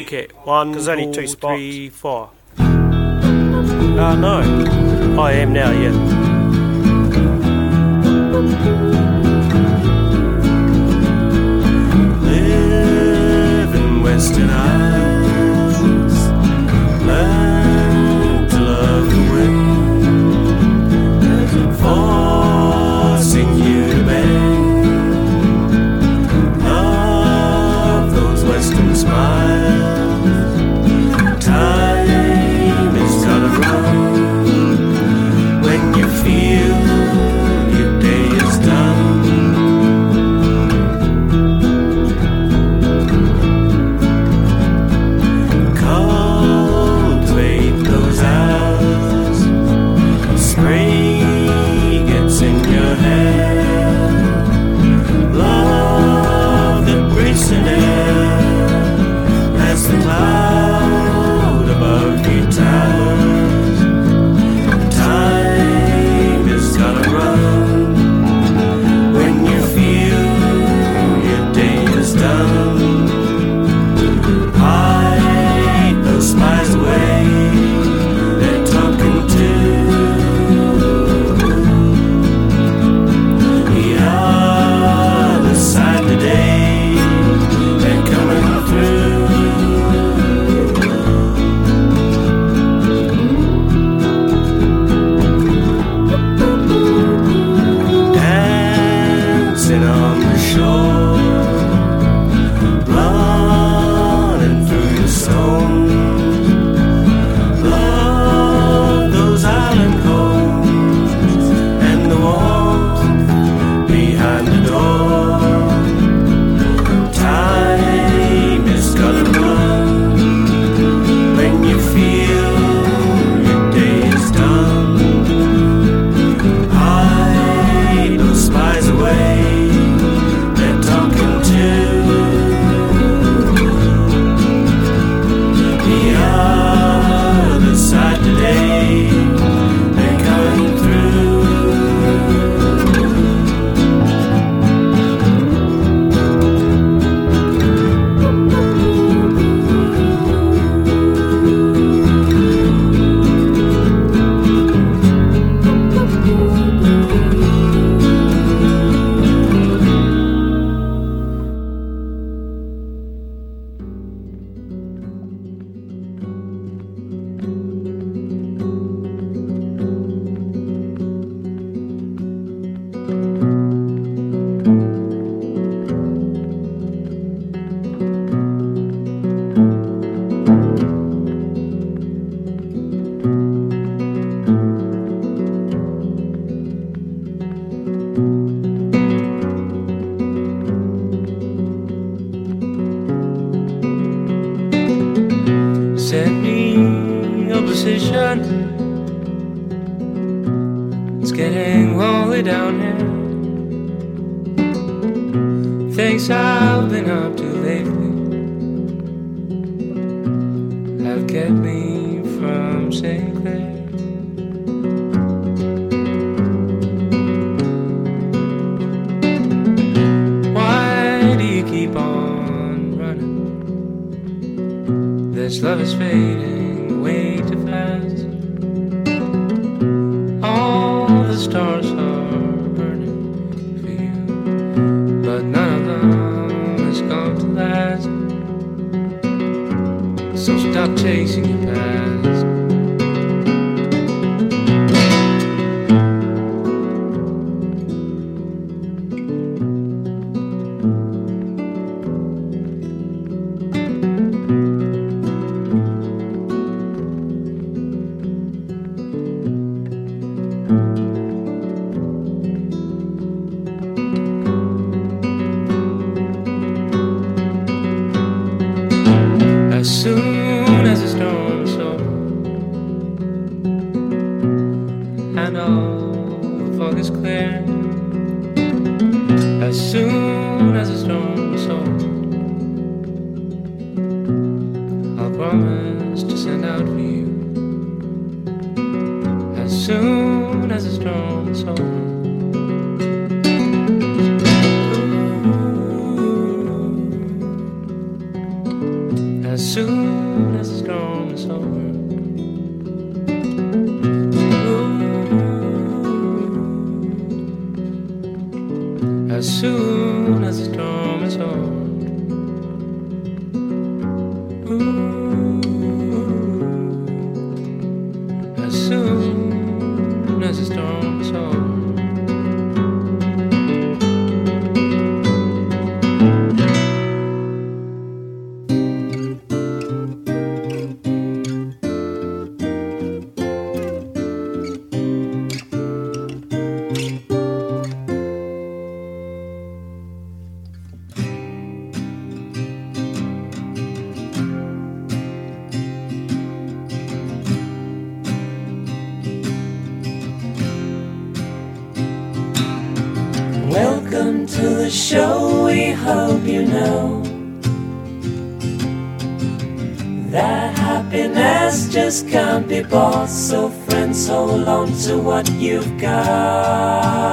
Okay. One, Because there's only two spots. three, four. Uh, no. I am now, yeah. Live in Western this love is fading. soon. That happiness just can't be bought. So, friends, hold on to what you've got.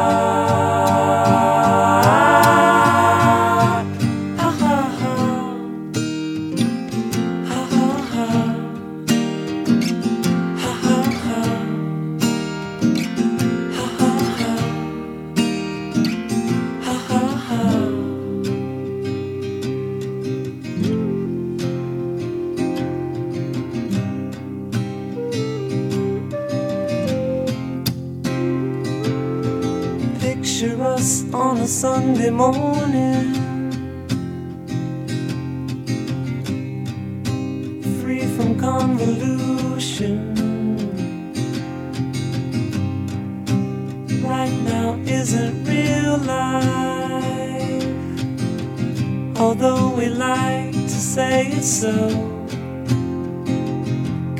Sunday morning. Free from convolution. Right now isn't real life. Although we like to say it's so.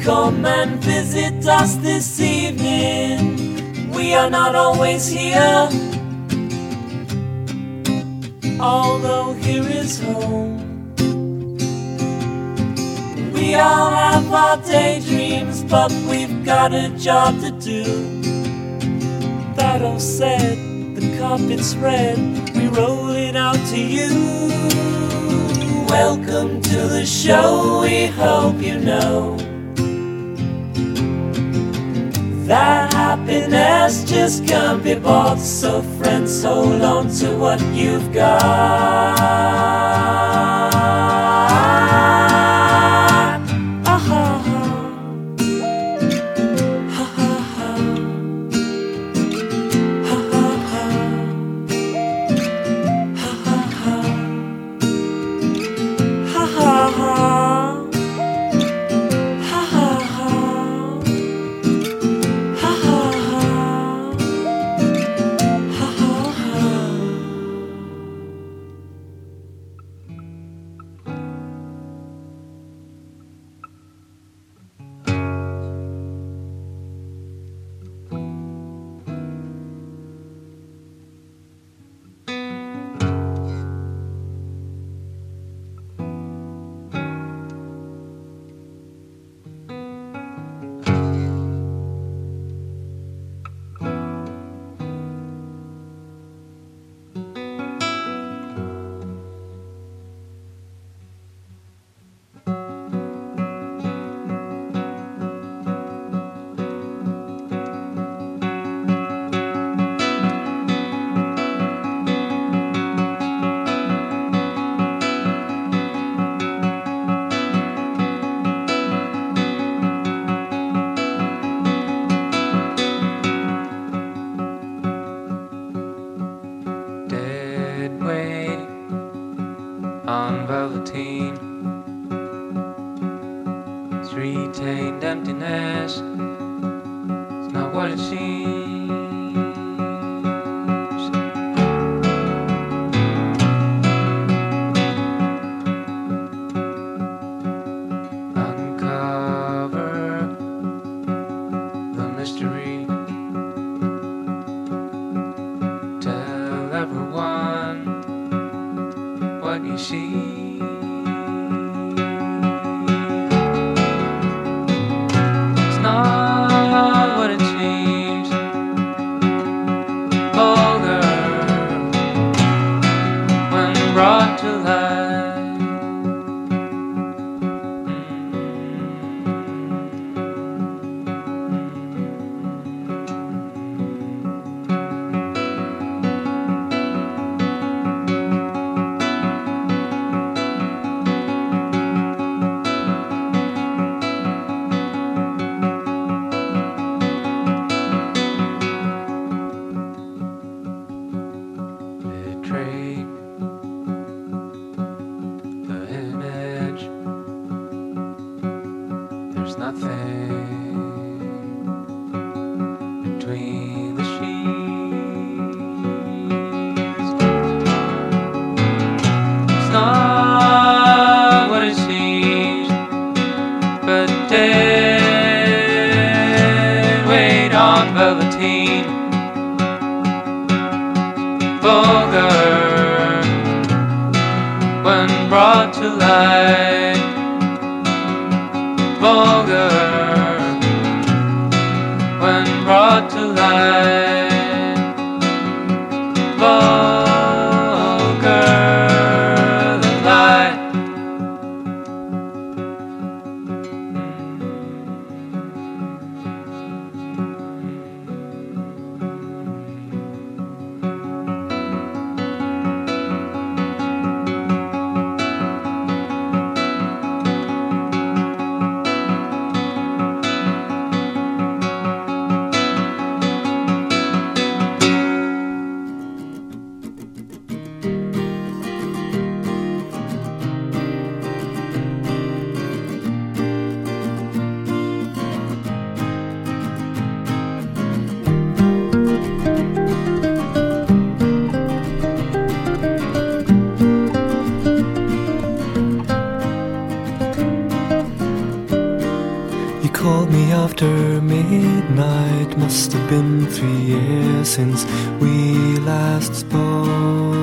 Come and visit us this evening. We are not always here. Although here is home. We all have our daydreams, but we've got a job to do. All said, the carpet's red, we roll it out to you. Welcome to the show, we hope you know that happiness just can't be bought. So, friends, hold on to what you've got. Nothing between the sheets. It's not what it seems, but dead weight on. Vulgar when brought to light. Called me after midnight, must have been three years since we last spoke.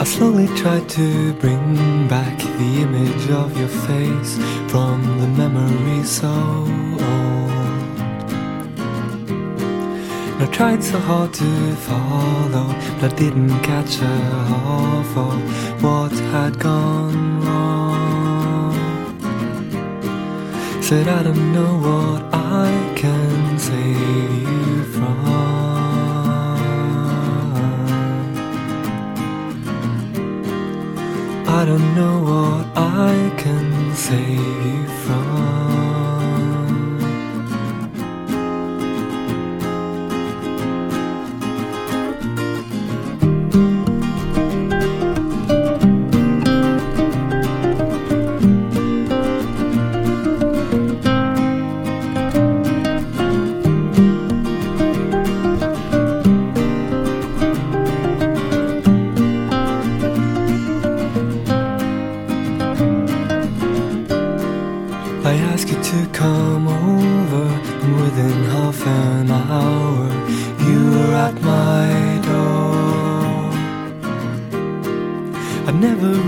I slowly tried to bring back the image of your face from the memory so old. And I tried so hard to follow, but I didn't catch a half of what had gone wrong. Said I don't know what I can save you from. I don't know what I can save you from.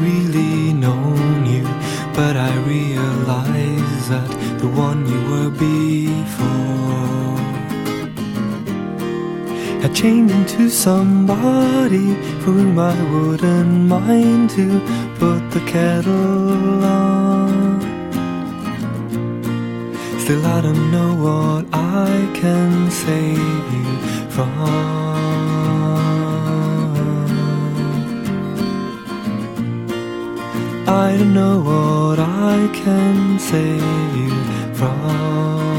Really known you, but I realized that the one you were before had changed into somebody for whom I wouldn't mind to put the kettle on. Still, I don't know what I can save you from. I don't know what I can save you from.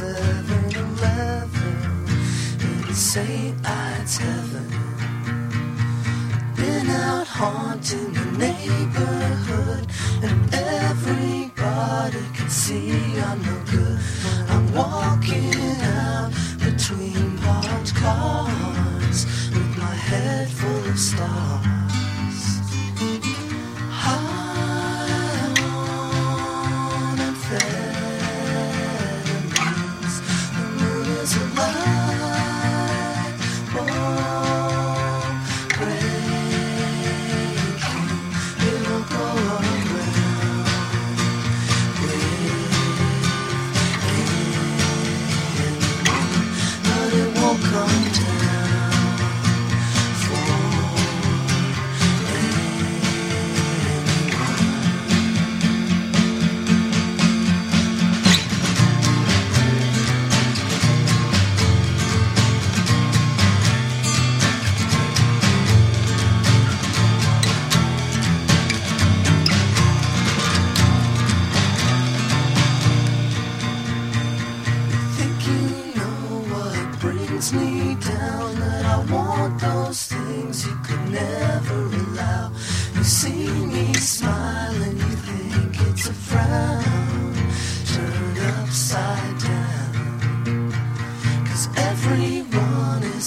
7 Eleven in St. Ides Heaven. Been out haunting the neighborhood, and everybody can see I'm no good.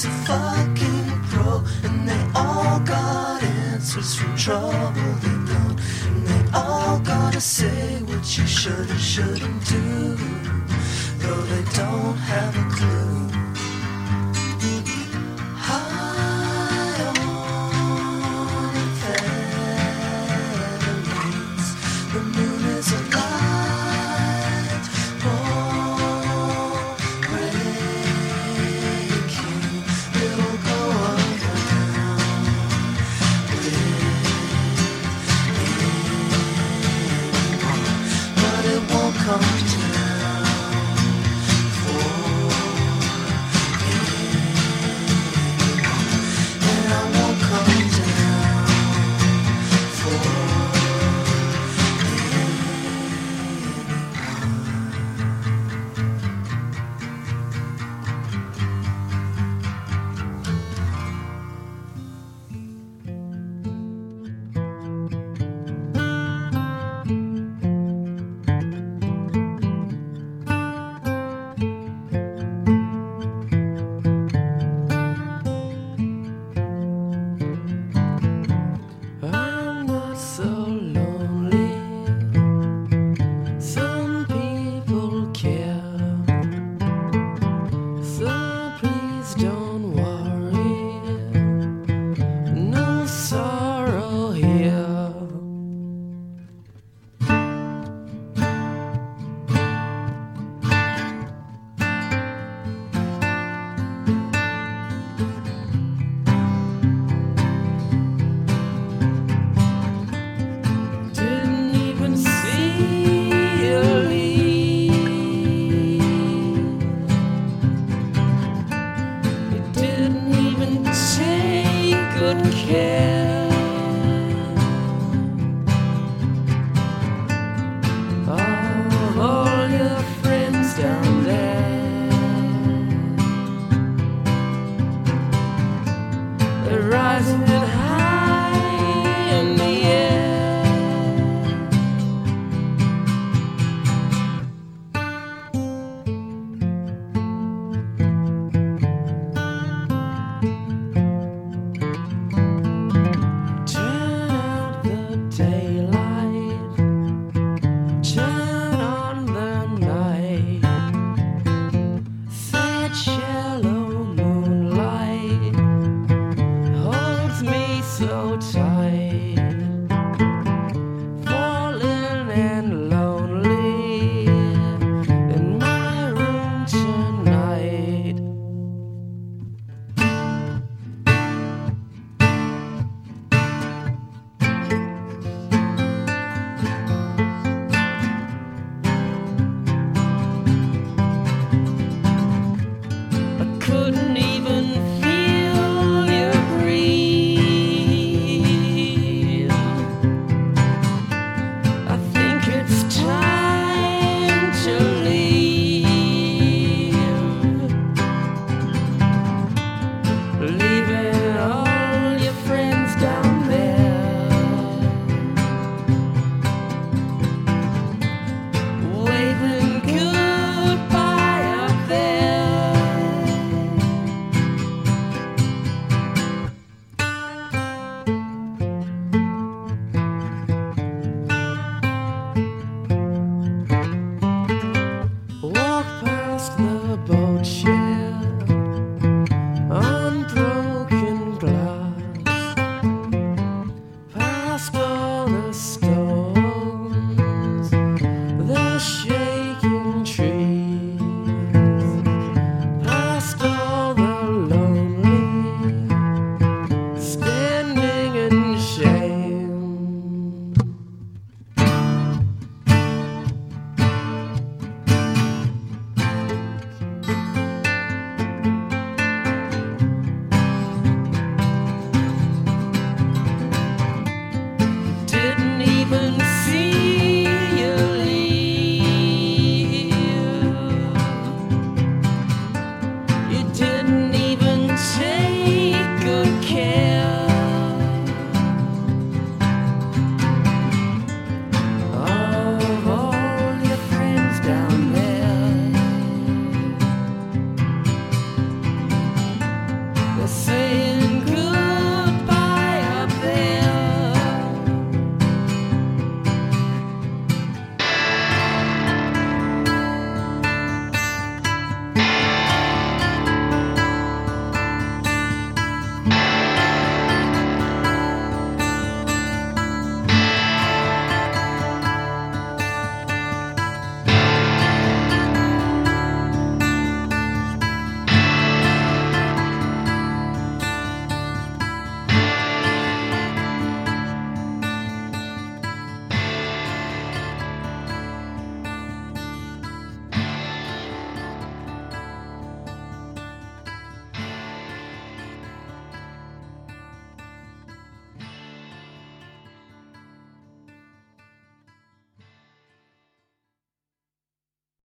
a fucking pro, and they all got answers from trouble they don't, and they all gotta say what you should and shouldn't do, though they don't have a clue.